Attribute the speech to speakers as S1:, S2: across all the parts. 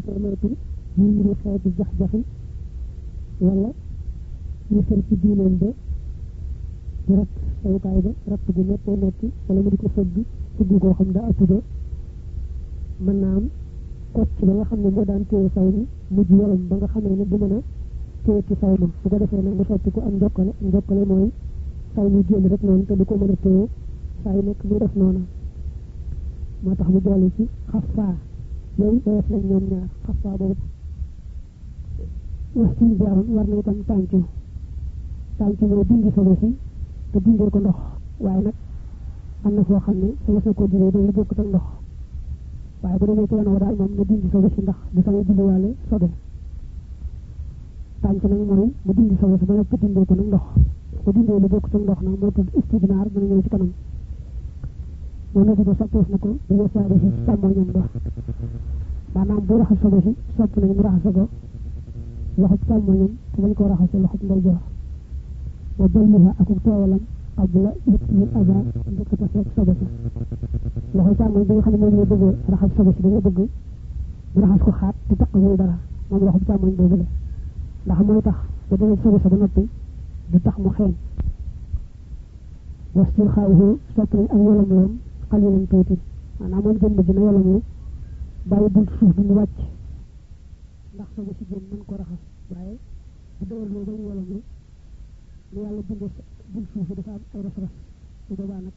S1: ko moytu ñu ngi xeeti jax-jaxi wala ñu sër ci ba di rat sawukaay ba ratt gu wala mu di ko fëgg fëgg koo xam daa atuda mën naa am kocc ba nga xam ne moo daan téye saw ni mujj yorom ba nga xamee ne du mën a téye ci saw ma su ko defee nag mu sotti ko am njokkale njokkale mooy saw mi génn rek noonu te du ko mën a téye saa yu nekk muy def moo tax mu ci xafaa yooyu woyof nañ ñoom ñaar xafaa boobu waxtu jaaroon war na itam tàncu tàncu mooy dindi solo si te dindee ko ndox waaye nag am na foo xam ne sa sa ko diree dañu bokk ak ndox waaye bu demee ci wa daal moom na dindi solo si ndax du sañ dindiwaale sobe nag mooy mu dindi ba dindee ko nag ndox dindee lu ndox nag moo tudd dana ñëw ci kanam moom la ko soppeef na ko di yesaare si càmmoñam ba maanaam bu raxas solo si sopp nañ mu raxase ko loxo càmmoñam te bañ koo raxase loxo ndeyjoor wa balliha akuk tooyalam qabla yëpp aza njëkk ta fekk sobe si loxo càmmoñ bi nga xam ne moom la bëgg raxas sobe si dañoo bëgg mu raxas ko xaat te taq muy dara moom loxo càmmoñ boobu la ndax mooy tax ba demee sobe sa ba noppi du tax mu xeeñ was ci xaawihu sopp nañ ak yolam loom jënd bi na yolam lu bàyyi bunt suuf bi mu wàcc ndax sobe si génn mën ko raxas waaye bu dawal loo bañ yolam lu lu yàlla bindee bunt suuf bi dafa am ay ras ras su boobaa nag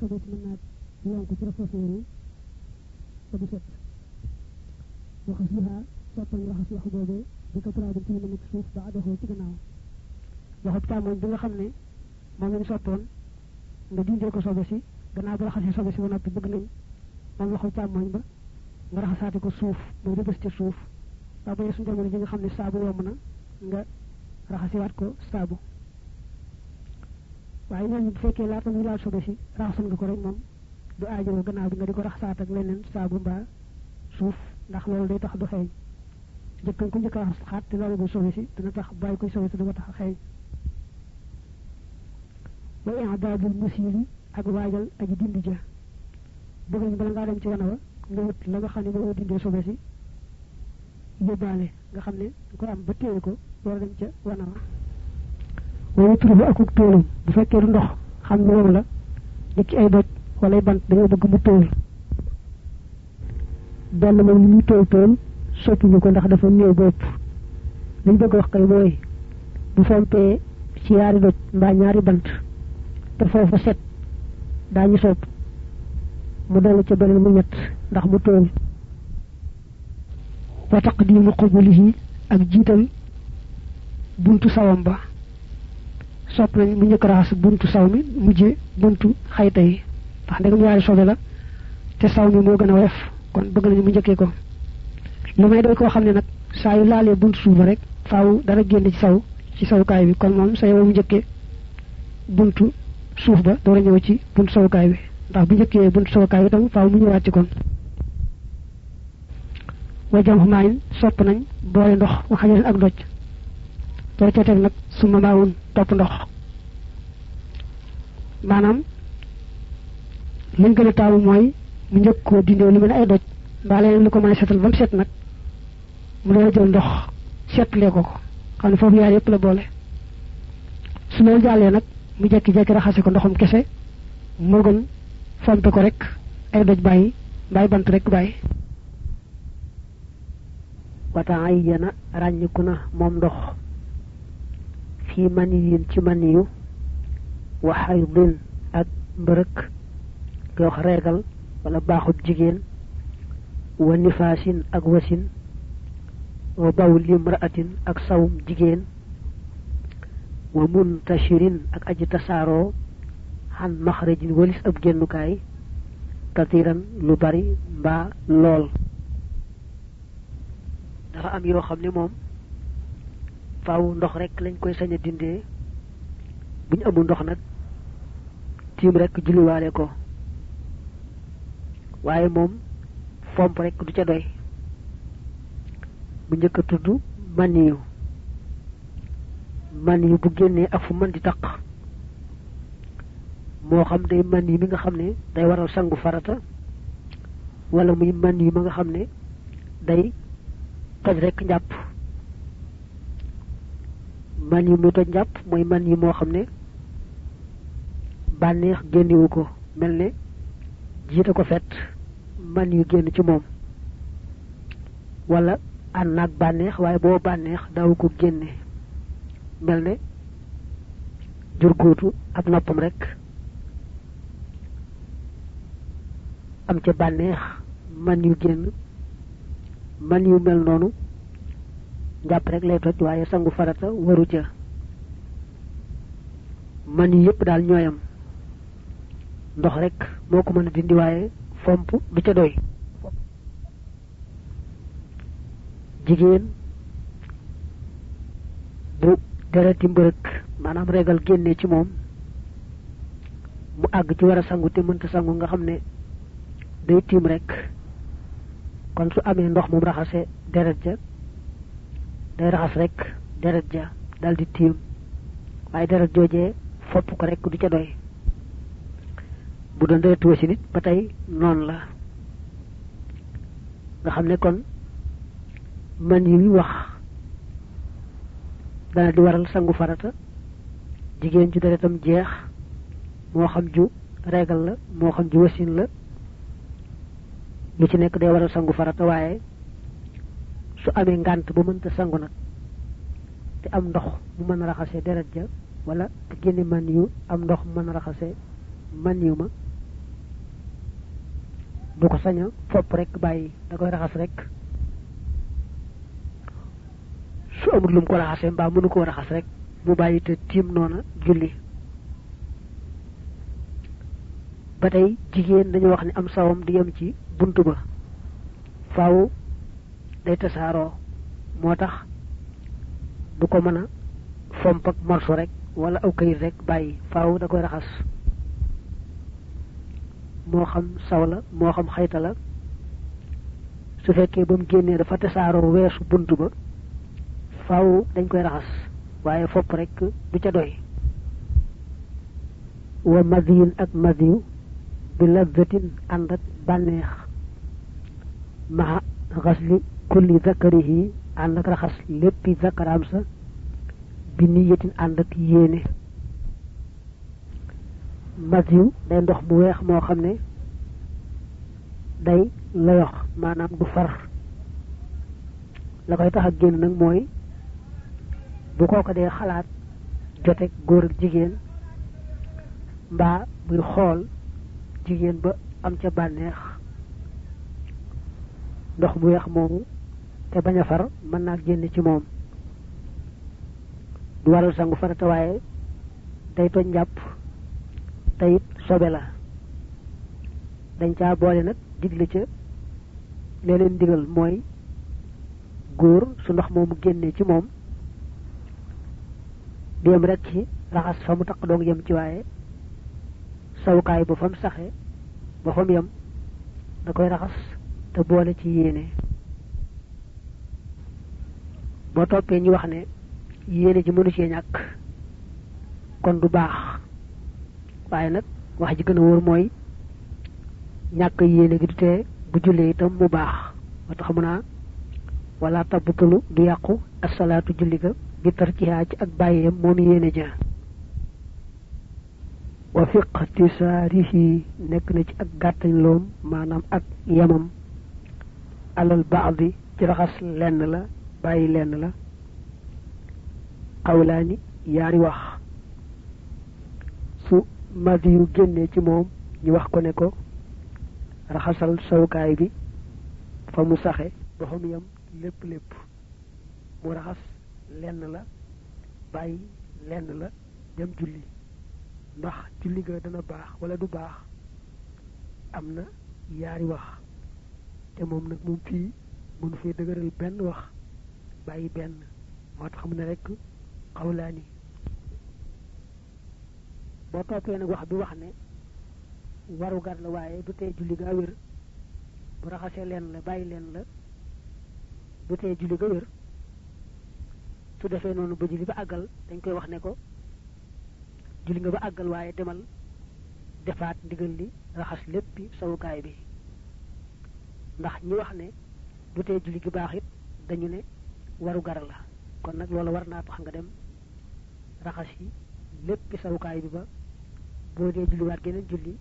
S1: sobe si mën naa yonk ci ras ras yooyu te du set waxas lihaa soppañ raxas wax boobee di ko traadu ci mu nekk suuf ba adoxoo ci gannaaw waxub càmmoñ bi nga xam ne moom lañ soppoon nga dindee ko sobe si gannaaw ba raxasee sobe si ba noppi bëgg nañ moom loxo càmmoñ ba nga raxasaate ko suuf mooy rëbës ci suuf waa bañe suñu jamono ji nga xam ne saabu yomb na nga raxasiwaat ko saabu waaye ñooñu bu fekkee laata muy laal sobe si raxasoon nga ko rek moom du aajowoo gannaaw bi nga di ko raxasaat ak leneen saabu mbaa suuf ndax loolu day tax du xeeñ jëkkañ ko njëkk raxas xaat te loolu bu sobe si dina tax bàyyi koy sobe si ko tax xeeñ wa i'daadul musiili ak waajal aji dindi ja. Bëgg nañ bala ngaa dem ci wana wa nga wut la nga xam ne moo dindee sobe si yóbbaale nga xam ne nga koy am ba téye ko door dem ca wana wa waaye turu bi akuk tóolam bu fekkee du ndox xam ne moom la niki ay doj wala bant dañoo bëgg mu tóol. Benn moom li muy tóol tóol soppuñu ko ndax dafa néew bopp. Liñ bëgg wax kay mooy bu fompee ci yaari doj mbaa ñaari bant te foofu set daañu sopp mu dolli ca beneen mu ñett ndax mu tóol wa taqdimu qubulihi ak jiital buntu sawam ba sopp nañ mu njëkk raxas buntu saw mi mujje buntu xayta yi ndax ndegam yaari sobe la te saw mi moo gën a woyof kon bëgg nañu mu njëkkee ko lu may doy koo xam ne nag saa yu laalee buntu suuf ba rek faaw dara génn ci saw ci sawukaay bi kon moom sa yow mu njëkkee buntu suuf ba door a ñëw ci buntu sawukaay bi ndax bu njëkkee buntu sawukaay bi tam faaw mu ñëwaat ci kon wa jam xumaayin sopp nañ boole ndox wa xajarin ak doj door ca teg nag su ma maawun topp ndox maanaam liñ gën a taamu mooy mu njëkk koo dindee lu mel ay doj mbaa leneen lu ko mën a setal ba mu set nag mu doon jël ndox setlee ko ko xam ne foofu yaar yëpp la boole su loolu jàllee nag mu jekki-jekki raxase ko ndoxum kese moo gën fompe ko rek ay doj bàyyi mbaay bant rek bàyyi
S2: wata ay yana ràññiku na moom ndox fii maniyin ci maniyu wa xaydin ak mbërëk nga wax reegal wala baaxut jigéen wa nifaasin ak wasin wa bawli imraatin ak sawum jigéen wa muntashirin ak aji tasaaroo xan maxrajin walis ab génnukaay katiran lu bari mbaa lool. Dafa am yoo xam ne moom faaw ndox rek lañ koy sañ a dindee. Buñ amul ndox nag tiim rek julliwaale ko. Fomp rek du ca doy. Bu maniyu maniyu bu génnee ak fu mën di taq moo xam day maniyu mi nga xam ne day waral sangu farata wala muy maniyu ma nga xam ne day toj rek njàpp. Man yi mu toj njàpp mooy man yi moo xam ne bànneex génniwu ko mel ne ko fet man yu génn ci moom. Wala ànd naag bànneex waaye boo bànneex daawu ko génne mel ne jur góotu ak noppam rek am ca bànneex man yu génn man yu mel noonu njàpp rek lay toj waaye sangu farata waru ca man yu yëpp daal ñooyam ndox rek moo ko mën a dindi waaye fomp du ca doy jigéen bu dereti mbërëk maanaam regal génne ci moom mu àgg ci war a sangu te mënta sangu nga xam ne day tiim rek. Kon su amee ndox moom raxase deret ja day raxas rek deret ja dal di tiim waaye deret joojee fopp ko rek du ca doy. Bu doon deret wasi nit ba tey noonu la. Nga xam ne kon man yi wax dana di waral sangu farata. Jigéen ju deretam jeex moo xam ju regal la moo xam ju wasin la. Lu ci nekk day waral sangu farata waaye su amee ngànt ba mënta sangu nag te am ndox mu mën deret ja wala te man yu am ndox mën a raxase man yu ma du ko saña fopp rek da koy raxas rek su amul lum ko raxase mbaa mënu koo raxas rek mu bàyyi te tiim noona julli. Ba tey dañu wax ne am sawam di yem ci bunt ba. Faaw day tasaaroo. Moo tax du ko mën a fomp ak morso rek wala aw kayit rek bàyyi. Faaw da koy raxas. Moo xam saw la xam xayta la. Su fekkee ba mu dafa tasaaroo weesu bunt ba faaw dañ koy raxas waaye fopp rek du ca doy wa madiyin ak madiyu bi lazzatin ànd ak bànneex maxa xasli kulli zakarihi ànd ak raxas léppi zakaraam sa bi niyatin ànd ak yéene madiyu day ndox mu weex moo xam ne day layox maanaam du far la koy tax ak génn nag mooy bu kooko dee xalaat jote góor ak jigéen mbaa muy xool jigéen ba am ca bànneex ndox mu weex moomu te bañ a far mën naa génn ci moom. du waral sangu farata waaye day toj njàpp te it sobe la. dañ caa boole nag digle ca lee leen digal mooy góor su ndox moomu génnee ci moom du yem rek ci raxas fa mu taq doog yem ci waaye. Sawukaay ba fa mu saxe ba fa mu yem da koy raxas te boole ci yéene. Boo toppee ñu wax ne yéene ji mënu cee ñàkk kon du baax. Waaye nag wax ji gën a wóor mooy ñàkk gi du bu jullee itam mu baax. Wala du julli bi tarkihaa ci ak bàyyeem moom yéene ja wa fi iqtisaarihi nekk na ci ak gàttañ loom maanaam ak yamam alal baadi ci raxas lenn la bàyyi lenn la xawlaani yaari wax su madi yu génnee ci moom ñu wax ko ne ko raxasal sawukaay bi fa mu saxe ba fa mu yem lépp lépp mu raxas lenn la bàyyi lenn la dem julli. ndax julli ga dana baax wala du baax am na yaari wax. te moom nag moom fii mënu fee dëgëral benn wax bàyyi benn. moo tax mu ne rek xawlaani. boo toppee nag wax bi wax ne waru gar la waaye du tee julli ga wér bu raxasee leen la bàyyi la tee julli ga wér su defee noonu ba julli ba àggal dañ koy wax ne ko julli nga ba àggal waaye demal defaat ndigal li raxas léppi sawukaay bi. Ndax ñi wax ne du tee julli gi baax it dañu ne waru gar la. Kon nag loolu war naa tax nga dem raxas yi lépp sawukaay bi ba boo dee julliwaat geneen julli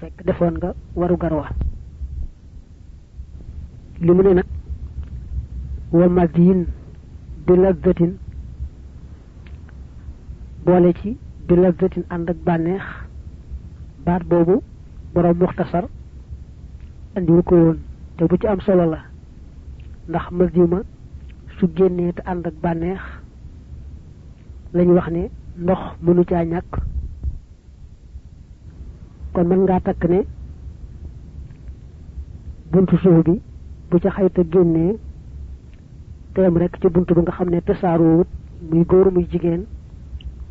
S2: fekk defoon nga waru gar wa. Ne wa madiin bi lazzatin boole ci bi lazzatin ànd ak bànneex. Baat boobu borom muxtasar andiwu ko woon te bu ci am solo la ndax masjuma su génnee te ànd ak bànneex lañu wax ne ndox mënu caa ñàkk. Kon mën ngaa takk ne buntu bu ca xayta teem rek ci buntu bi nga xam ne tasaaroowut muy góor muy jigéen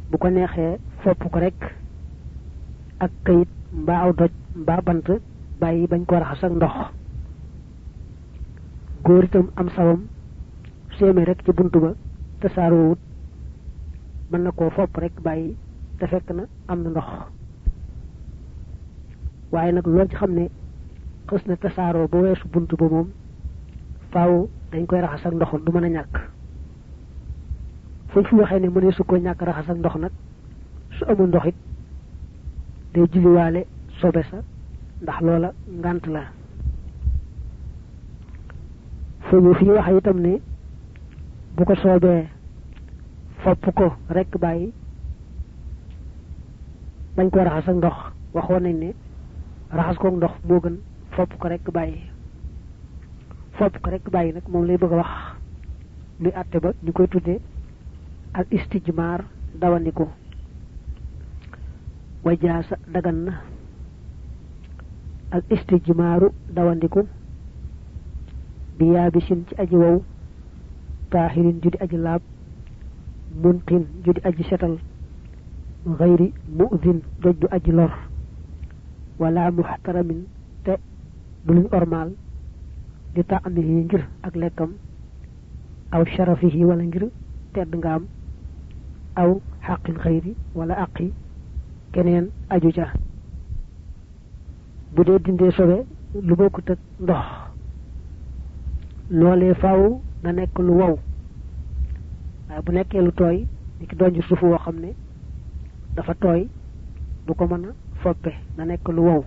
S2: bu ko neexee fopp ko rek ak kayit mbaa aw doj mbaa bant bàyyi bañ ko raxas ak ndox. Góor itam am sawam séemé rek ci buntu ba tasaaroowut mën na fopp rek bàyyi te fekk na am na ndox. Waaye nag loo ci xam ne tasaaroo ba weesu buntu ba moom faaw dañ koy raxas ak ndox du mën a ñàkk. Fuñ fi waxee ne mënee su ko ñàkk raxas ak ndox nag su amul ndox it day julliwaale sobe sa ndax loola ngant la. Fu fi itam ne bu ko soobee fopp ko rekk bàyyi bañ ko raxas ak ndox. Waxoon nañ ne raxas koog ndox moo gën fopp ko rekk bàyyi fopp ko rekk bàyyi nag moom lay bëgg wax. Luy àtte ba ñu koy tuddee al istijmaar dawandiku wajaasa dagan na. Al istijmaaru dawandiku. Bi ci aji wow taaxirin judi aji laab munqin judi aji setal doj du aji lor. Wala muxtaramin te di taamihi ngir ak lekkam. Aw sharafihi wala ngir tedd nga am. Aw xaqil xayri wala aqi keneen aju ca. Bu dee dindee sobe lu bokkut ak ndox. Loolee faaw na nekk lu wow. Waaye bu nekkee lu tooy ni ki woo xam ne dafa tooy du ko mën a foppe na nekk lu wow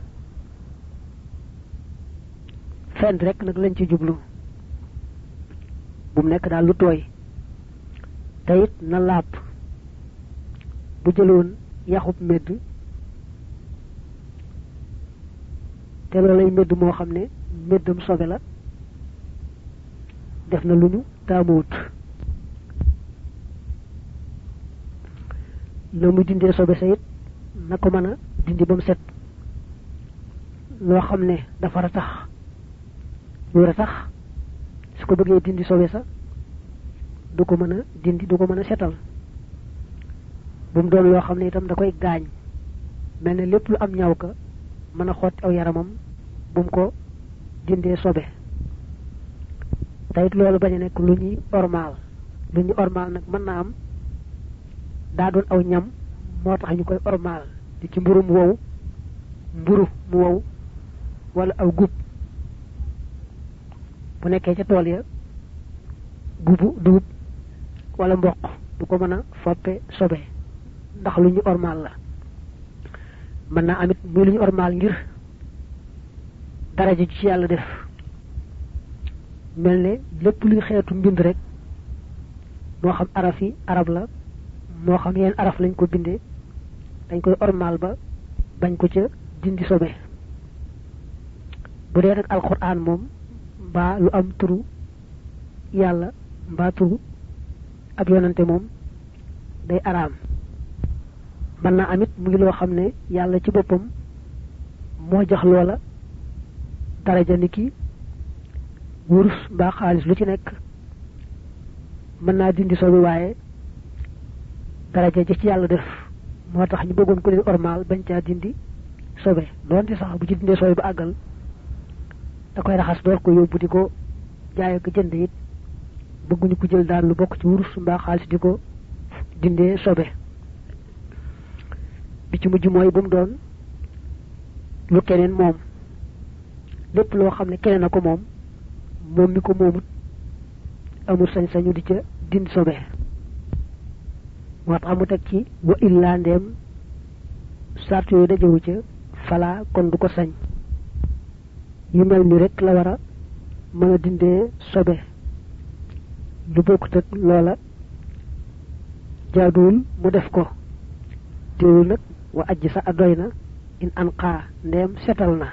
S2: fenn rek nag lañ ci jublu. Bu mu nekk daal lu tooy. Te it na laab. Bu jëloon yaxub medd. Te loolay medd moo xam ne meddam sobe la. Def na lu ñu taamuwut. Na muy dindee sobe sa it na ko mën a dindi ba mu set. Loo xam ne dafa ratax lu ratax su ko bëggee dindi sobe sa du ko mën a dindi du ko mën a setal. Bu mu doon loo xam ne itam da koy gaañ mel ne lépp lu am ñaw ka mën a xotti aw yaramam bu mu ko dindee sobe te it loolu bañ a nekk lu ñuy ormaal. Lu ñuy ormaal nag mën naa am daa doon aw ñam moo tax ñu koy ormaal. Di ci mburu mu wow mburu mu wow wala aw gub bu nekkee ca tool ya gubu dugub wala mboq du ko mën a foppe sobe ndax lu ñu ormaal la. Mën naa amit muy lu ñu ormaal ngir daraja ci yàlla def. Mel ne lépp luy xeetu mbind rek moo xam araf arab la moo xam yeneen araf lañ ko dañ koy ormaal ba bañ ko ca dindi sobe. Bu dee nag alxuraan moom mbaa lu am turu yàlla mbaa turu ab yonante moom day araam. Mën naa amit mu ngi loo xam ne yàlla ci boppam moo jox loola daraja ni ki wurus mbaa xaalis lu ci nekk. Mën naa dindi sobi waaye daraja ji ci yàlla def moo tax ñu bëggoon ko leen ormal bañ caa dindi sobe. Doonte sax bu ci dindee sobe ba àggal da koy raxas door ko yóbbu ko jaay ko jënd it. Bëgguñu ko jël daal lu bokk ci wurus mbaa xaalis di ko dindee sobe. Bi ci mujj mooy bu mu doon lu keneen moom. Lépp loo xam ne keneen ko moom moom mi ko moomut amul sañ-sañu di ca dindi sobe. Moo tax mu ci wa illaa ndeem sart yooyu dajewu ca fala kon du ko sañ yu mel ni rek la war a mën a dindee sobe. Lu bokkut ak loola. Jaaduwul mu def ko. Teewul nag wa ajj sa adoy na in an xaa ndeem setal na.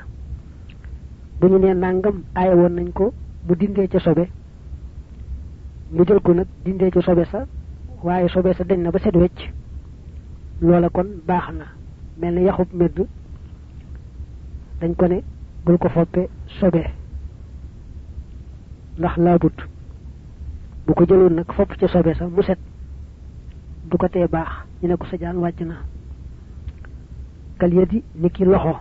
S2: Bu ñu nee nangam aaye woon nañ ko mu dindee ca sobe. Mu jël ko nag dindee ca sobe sa waaye sobe sa dañ na ba set wecc. Loola kon baax na. Mel ni yaxub medd dañ ko ne bul ko foppe sobe. Ndax laabut. Bu ko jëloon nag fopp ca sobe sa mu set. Du ko tee baax. Ñu ne ko sa jaan wàcc na. Kal yadi ni ki loxo.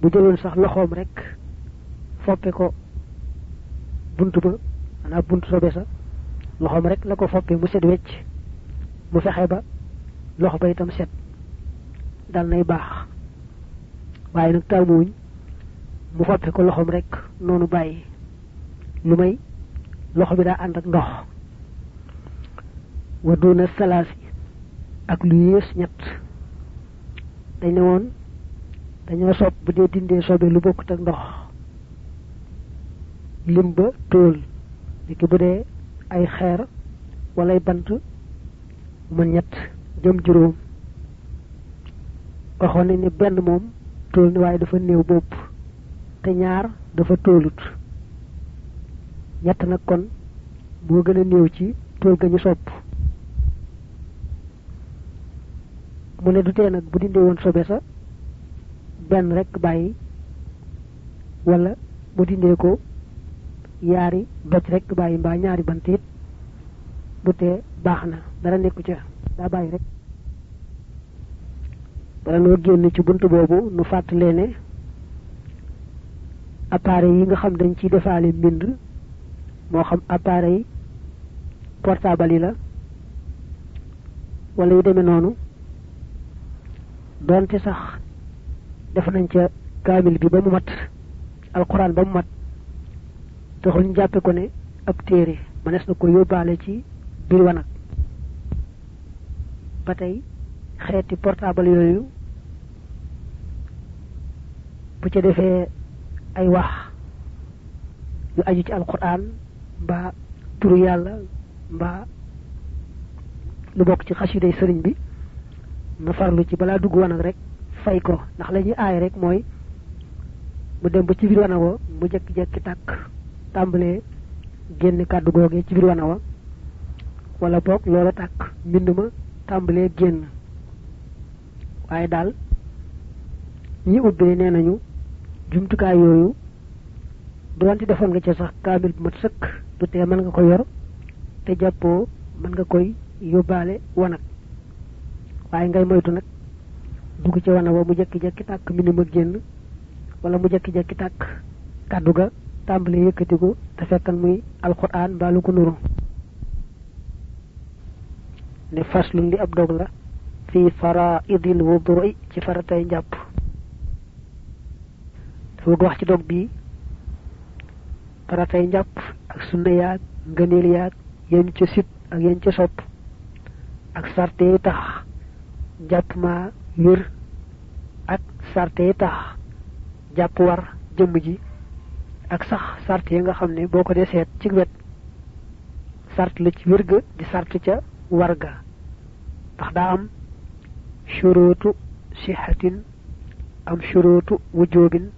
S2: Bu sax loxoom rek foppe ko bunt ba maanaam bunt sobe sa loxoom rek la ko foppe mu set wecc. Mu fexe ba loxo ba itam set. Dal nay baax waaye nag taamuwuñ mu foppe ko loxoom rek noonu bàyyi lu may loxo bi daa ànd ak ndox wa duna salaasi ak lu yées ñett dañ ne woon dañoo sopp bu dee dindee sobe lu bokkut ak ndox lim ba niki bu dee ay xeer wala ay bant mën ñett jëm juróom waxoon nañ ne benn moom tóol ni waaye dafa néew bopp. Te ñaar dafa tóolut ñett nag kon moo gën a néew ci tóol ga ñu sopp. Mu ne du tee nag bu dindee woon sobe sa benn rek bàyyi wala mu dindee ko yaari doj rek bàyyi mbaa ñaari bant it bu tee baax na dara nekku ca daa bàyyi rek bala noo génn ci bunt boobu nu fàttalee ne appareil yi nga xam dañ ciy defaale mbind moo xam appareil portable yi la wala yu demee noonu doonte sax def nañ ca kaamil bi ba mu mat alxuraan ba mu mat taxul ñu jàppe ko ne ab téere mënees na ko yóbbaale ci biir wanag ba tey xeeti portable yooyu bu ca defee ay wax yu aju ci alxuraan mbaa turu yàlla mbaa lu bokk ci xasiday sëriñ bi na farlu ci balaa dugg wanag rek fay ko. Ndax la ñuy aay rek mooy mu dem ba ci biir wanag wa mu jekki-jekki tàkk tàmbalee génn kàddu googee ci biir wanag wa wala boog loola tàkk mbind ma tàmbalee génn. Waaye daal ñi ubbee nee jumtukaay yooyu doonte defoon nga ca sax kaamil bu mat sëkk du tee mën nga ko yor te jàppoo mën nga koy yóbbaale wanag. Waaye ngay moytu nag dugg ci wana wa mu jekki-jekki tàkk mbind ma génn wala mu jekki-jekki tàkk kàddu ga tàmbali yëkkatiku te fekkan muy alquran mbaa lu ko nuru. Ne faslun li ab dog la fi faraidil wudu'i ci faratay njàpp dafa bëgg wax ci dog bii faratay njàpp ak sunna yaag ngëneel yaag yéen ca sit ak yéen ca sopp ak sarte yi tax jàpp ma wér ak sarte yi tax jàpp war jëmm ji ak sax sart yi nga xam ne boo ko dee seet ci wet sart la ci wér ga di sart ca war ga ndax daa am shuruutu sixatin am shuruutu wujubin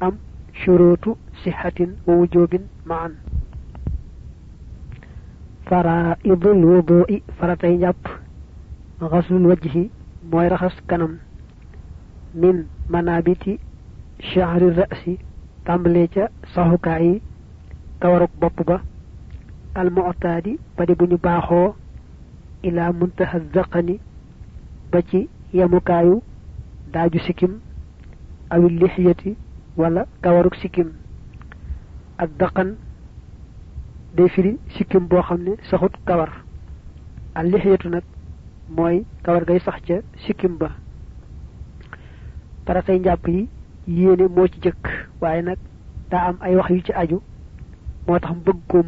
S2: am shuruutu sixatin wa wujubin maan faraidul wudu'i faratay njàpp xaslul wajhi mooy raxas kanam min manabiti chahri rasi tàmbalee ca saxukaay yi kawaruk bopp ba almu'taadi ba di bu ñu baaxoo ila muntaha zaqani ba ci yemukaayu daaju sikkim awil lixiyati wala kawaruk sikkim. Ak daqan day firi sikkim boo xam ne saxut kawar. Al lixiyatu nag mooy kawar gay sax ca sikkim ba. Faratay njàpp yi yéene moo ci jëkk waaye nag daa am ay wax yu ci aju moo tax mu bëgg koo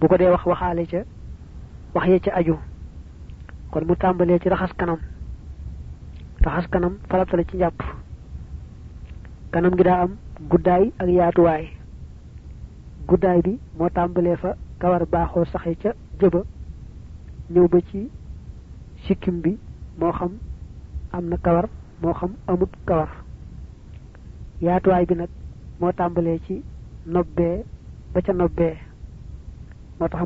S2: bu ko dee wax waxaale ca wax ya ca aju. Kon mu tàmbalee ci raxas kanam. Raxas kanam farata la ci njàpp kanam gi daa am guddaay ak yaatuwaay. Guddaay bi moo fa kawar baaxoo saxe ca jëba ñëw ba ci sikkim bi xam kawar moo xam amut kawar. Yaatuwaay bi nag moo tàmbalee ci nobbee ba ca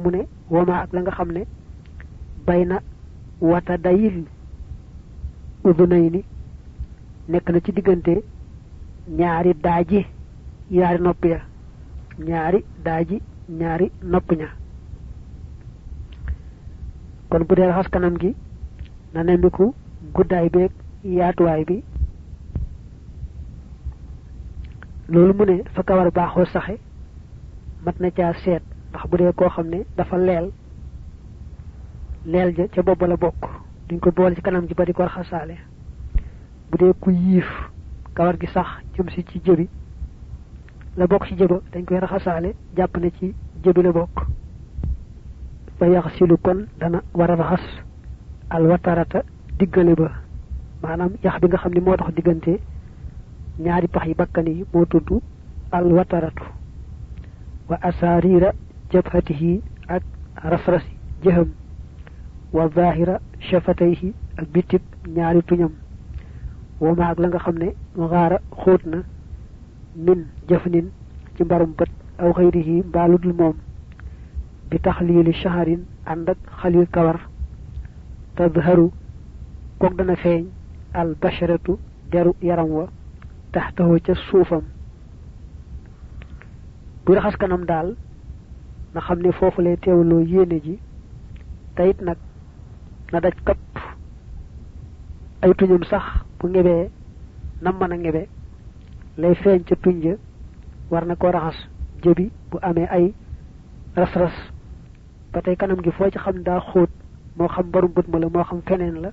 S2: mu ne woma ak la nga wata dayil udunay ni nekk na ci ñaari daaji ñaari nopp ya ñaari daaji ñaari nopp ña kon bu dee raxas kanam gi na nemmiku guddaay beeg yaatuwaay bi. Loolu mu ne fa kawar baaxoo saxe mat na caa seet ndax bu dee koo xam ne dafa leel leel ja ca bopp la bokk. Duñ ko boole ci kanam gi ba ko raxasaale. Bu dee ku yiif kawar gi sax jëm si ci jëbi. La bokk ci jëba dañ koy raxasaale jàpp ne ci jëbi la bokk. Fa yaxsilu kon dana war a raxas alwatarata diggale ba. Maanaam yax bi nga xam ne moo tax diggante ñaari pax yi bakkan yi moo tudd alwataratu wa asaarira jabhatihi ak rafrasi jëham. Wa zahira shafatayhi ak bitib ñaari tuñam wama ak la nga xam ne xaara xóot na min jëfnin ci mbarum bët aw xëyrihi mbaaludul moom bi taxliili shaharin ànd ak xalil kawar tadharu kook dana feeñ al basharatu deru yaram wa taxtawoo ca suufam bu raxas kanam daal na xam ne foofu lay teewloo yéene ji teyit nag na daj kapp ay tuñam sax bu ngebee nam mën a ngebe lay feeñ ca tuñ ja war na ko raxas jëbi bu amee ay ras-ras. Ba tey kanam gi foo ci xam daa xóot moo xam barum bët ma la moo xam feneen la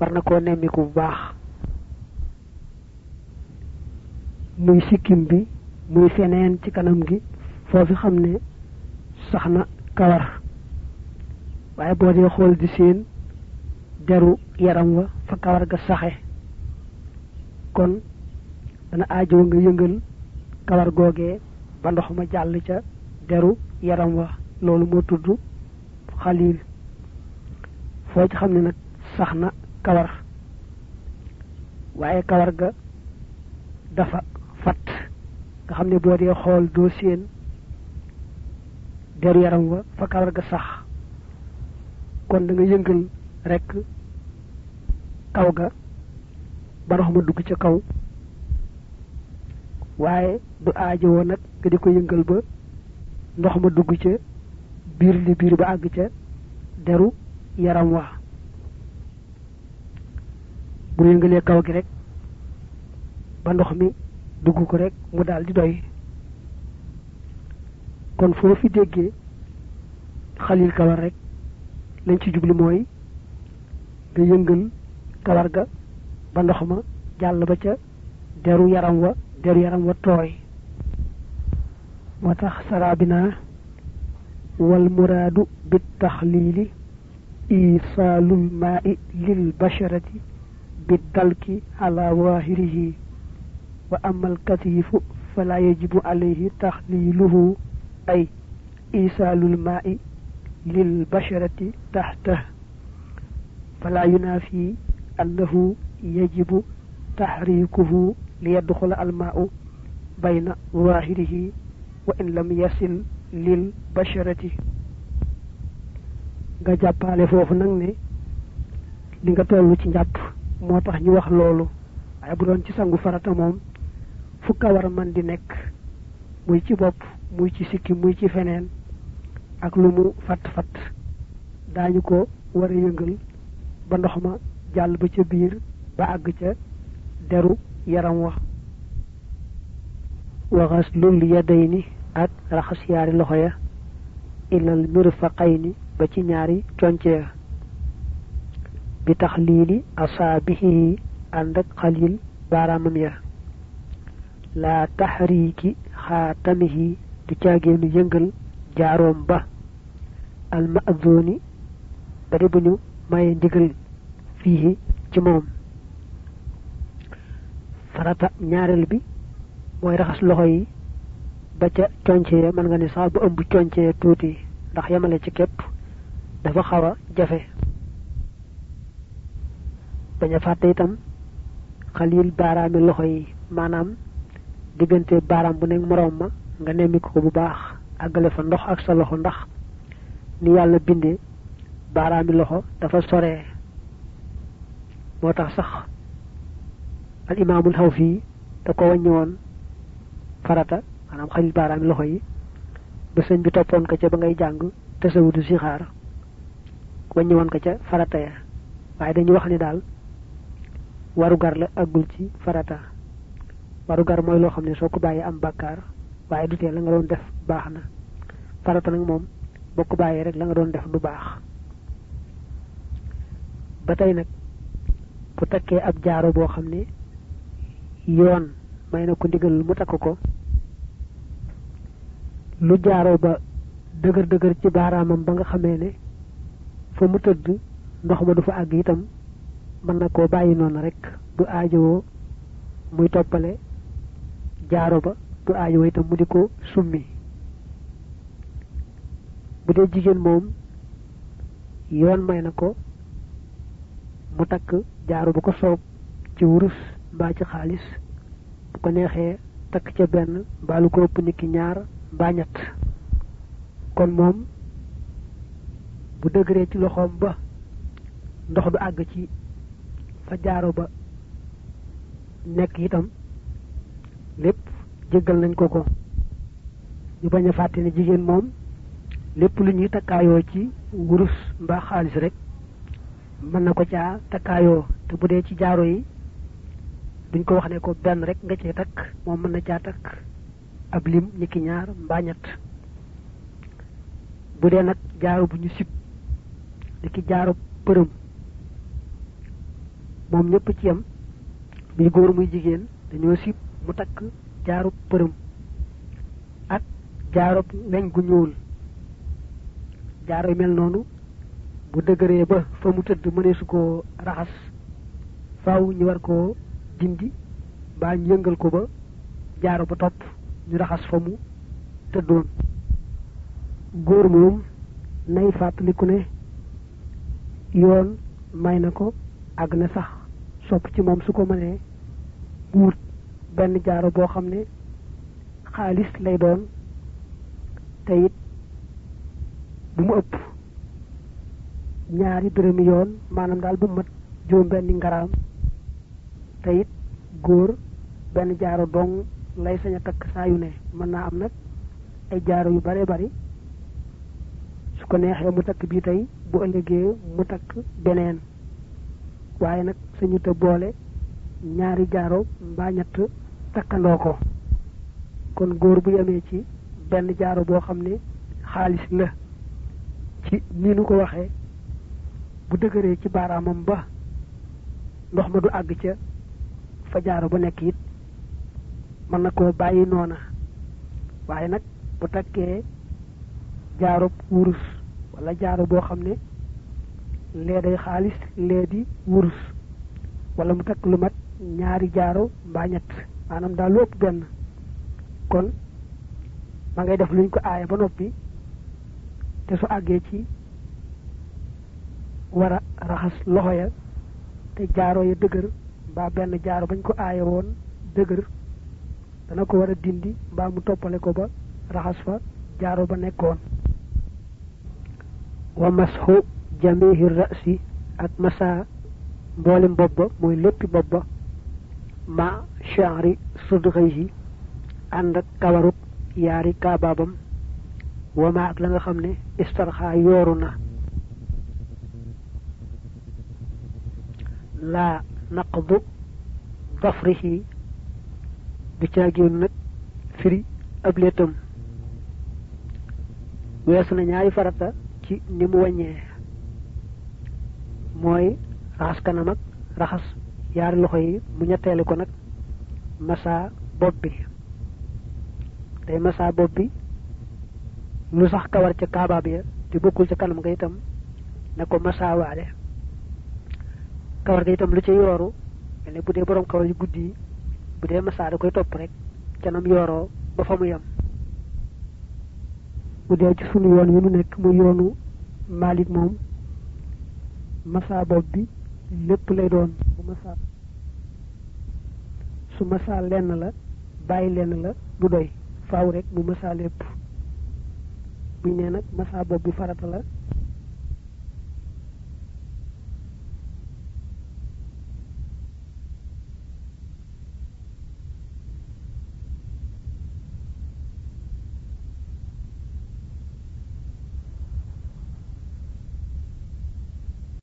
S2: war na koo nemmiku bu baax. Muy sikkim bi muy feneen ci kanam gi foofu xam ne sax na kawar. Waaye boo dee xool di seen deru yaram wa fa kawar ga saxe. Kon dana aajoo nga yëngal kawar googee ba ndox ma jàll ca deru yaram wa. Loolu moo tudd xalil. Foo ci xam ne nag sax na kawar. Waaye kawar ga dafa fat. Nga xam ne boo dee xool doo deru yaram wa fa kawar ga sax. Kon da nga yëngal rekk kaw ga ba ndox ma dugg ca kaw. Waaye du aajowoo nag nga di ko yëngal ba ndox ma dugg ca biir li biir ba àgg ca deru yaram wa. Bu yëngalee kaw gi rek ba ndox mi dugg ko rek mu daal di doy. Kon foo fi déggee xalil kawar rek lañ ci jubli mooy nga yëngal kawar ga ba ndox ma jàll ba ca deru yaram wa deru yaram wa tooy. Moo tax sarabina wal muraadu bit taxliili iisaalul maai lil basharati bid dalki ala waahirihi. Wa ama alkatiifu fala yajibu alayhi taxliiluhu ay iisaalul maai lil annahu yajibu taxriikuhu liyadxula almaau bayna waahirihi wa in lam lil basharati nga jàppaale foofu nag ne li nga toll ci njàpp moo tax ñu wax loolu. Waaye bu doon ci sangu farata moom fu kawar man di nekk muy ci bopp muy ci sikki muy ci feneen ak lu mu fatt fatt daañu ko war a yëngal ba ndox ma jàll ba ca biir ba àgg ca deru yaram wa. Waxas lul yadayni ak raxas yaari loxo ya ilal mirfaqayni ba ci ñaari conce ya. Bi taxliili asaabihi ànd ak xalil baaraamam ya. Laa taxriiki xaatamihi du caageenu yëngal jaaroom ba. Al maaduni bari bu ñu ndigal fii ci moom. Farata ñaareel bi mooy raxas loxo yi ba ca conce ya mën nga ne sax bu ëmb conce ya tuuti ndax yemale ci képp dafa xaw a jafe. Bañ a fàtte itam xalil baaraami loxo yi maanaam diggante baaraam bu nekk moroom ma nga nemmi ko bu baax àggale fa ndox ak sa loxo ndax ni bindee baaraami loxo dafa soree moo tax sax al imaamul xaw fii da ko wàññi farata maanaam xalil baaraami loxo yi ba sëñ bi toppoon ko ca ba ngay tasawudu si xaar ko ca farata ya. Waaye dañuy wax ni daal warugar la àggul ci farata. Warugar mooy loo xam ne soo bàyyee am bàkkaar waaye du tee la nga doon def baax na. Farata nag moom boo bàyyee rek la nga doon def du baax. Ba tey nag bu takkee ab jaaro boo xam ne yoon may na ko ndigal mu takk ko lu jaaro ba dëgër dëgër ci baaraamam ba nga xamee ne fa mu tëdd ndox ma du fa àgg itam mën na koo bàyyi noonu rek du aajowoo muy toppale jaaro ba du aajowoo itam mu di ko summi. Bu dee jigéen moom yoon may na ko mu takk jaaro bu ko soob ci wurus mbaa ci xaalis. Bu ko neexee takk ca benn mbaa lu ko ëpp niki ñaar mbaa ñett. Kon moom bu dëgëree ci loxoom ba ndox du àgg ci fa jaaro ba nekk itam lépp jéggal nañ ko ko. Ñu bañ a fàtte ne jigéen moom lépp lu ñuy takkaayoo ci wurus mbaa xaalis rek mën na ko caa takkaayoo te bu dee ci jaaro yi duñ ko wax ne ko benn rek nga cee takk moom mën na caa takk ab lim ni ki ñaar mbaa ñett. Bu dee nag jaaro bu ñu sib ni ki jaaro përëm moom ñëpp ci yam muy góor muy jigéen dañoo sib mu takk jaaro përëm ak jaaro weñ gu ñuul. Jaaro mel noonu bu dëgëree ba fa mu tëdd mëneesu koo raxas faaw ñu war koo dindi mbaa ñu yëngal ko ba jaaro ba topp ñu raxas fa mu tëddoon. Góor moom nay fàttaliku ne yoon may na ko àgg na sax sopp ci moom su ko mënee wut benn boo xam ne xaalis lay doon te it bu mu ëpp ñaari dërëmi yoon maanaam daal bu mat juróom benni ngaraam. Te it góor benn jaaro dong lay sañ a takk saa yu ne. Mën naa am nag ay jaaro yu bare bari. Su ko neexee mu takk bii tey bu ëllëgee mu takk beneen. Waaye nag suñu te boole ñaari jaaro mbaa ñett takkandoo ko. Kon góor bu yemee ci benn jaaro boo xam ne xaalis la. Ci ni nu ko waxee bu dëgëree ci baaraamam ba ndox ma du àgg ca fa jaaro ba nekk it mën na koo bàyyi noona. Waaye nag bu takkee jaaro wurus wala jaaro boo xam ne lee day xaalis lee di wurus wala mu takk lu mat ñaari jaaro mbaa ñett maanaam daal lu ëpp benn. Kon ma ngay def luñ ko aaye ba noppi te su àggee ci war a raxas loxo ya te jaaro ya dëgër mbaa benn jaaro bañ ko aaye woon dëgër dana ko war a dindi mbaa mu toppale ko ba raxas fa jaaro ba nekkoon. wa masxu jamihi rasi ak masa mboolem bopp ba mooy léppi ma chanri sudxihi ànd ak kawaruk yaari kaabaabam wama ak la nga xam ne laa naqdu dafrihi du caagéenu nag firi ab léetam weesu na ñaari farata ci ni mu wàññee. Mooy raxas kanam ak raxas yaari loxo yi mu ñetteeli ko masa bi. Day massa sax kawar ca kaabaab ya te bokkul ca kanam nga itam massa waale kawar ga itam lu ca yooru ne bu dee borom kawar yu guddi yi bu dee massa da koy topp rek canam yooroo ba fa mu yem. Bu dee ci sunu yoon nu nekk mu yoonu malik moom massa bopp bi lépp lay doon bu massa su massa lenn la bàyyi lenn la du doy. Faaw rek nag massa bopp bi farata la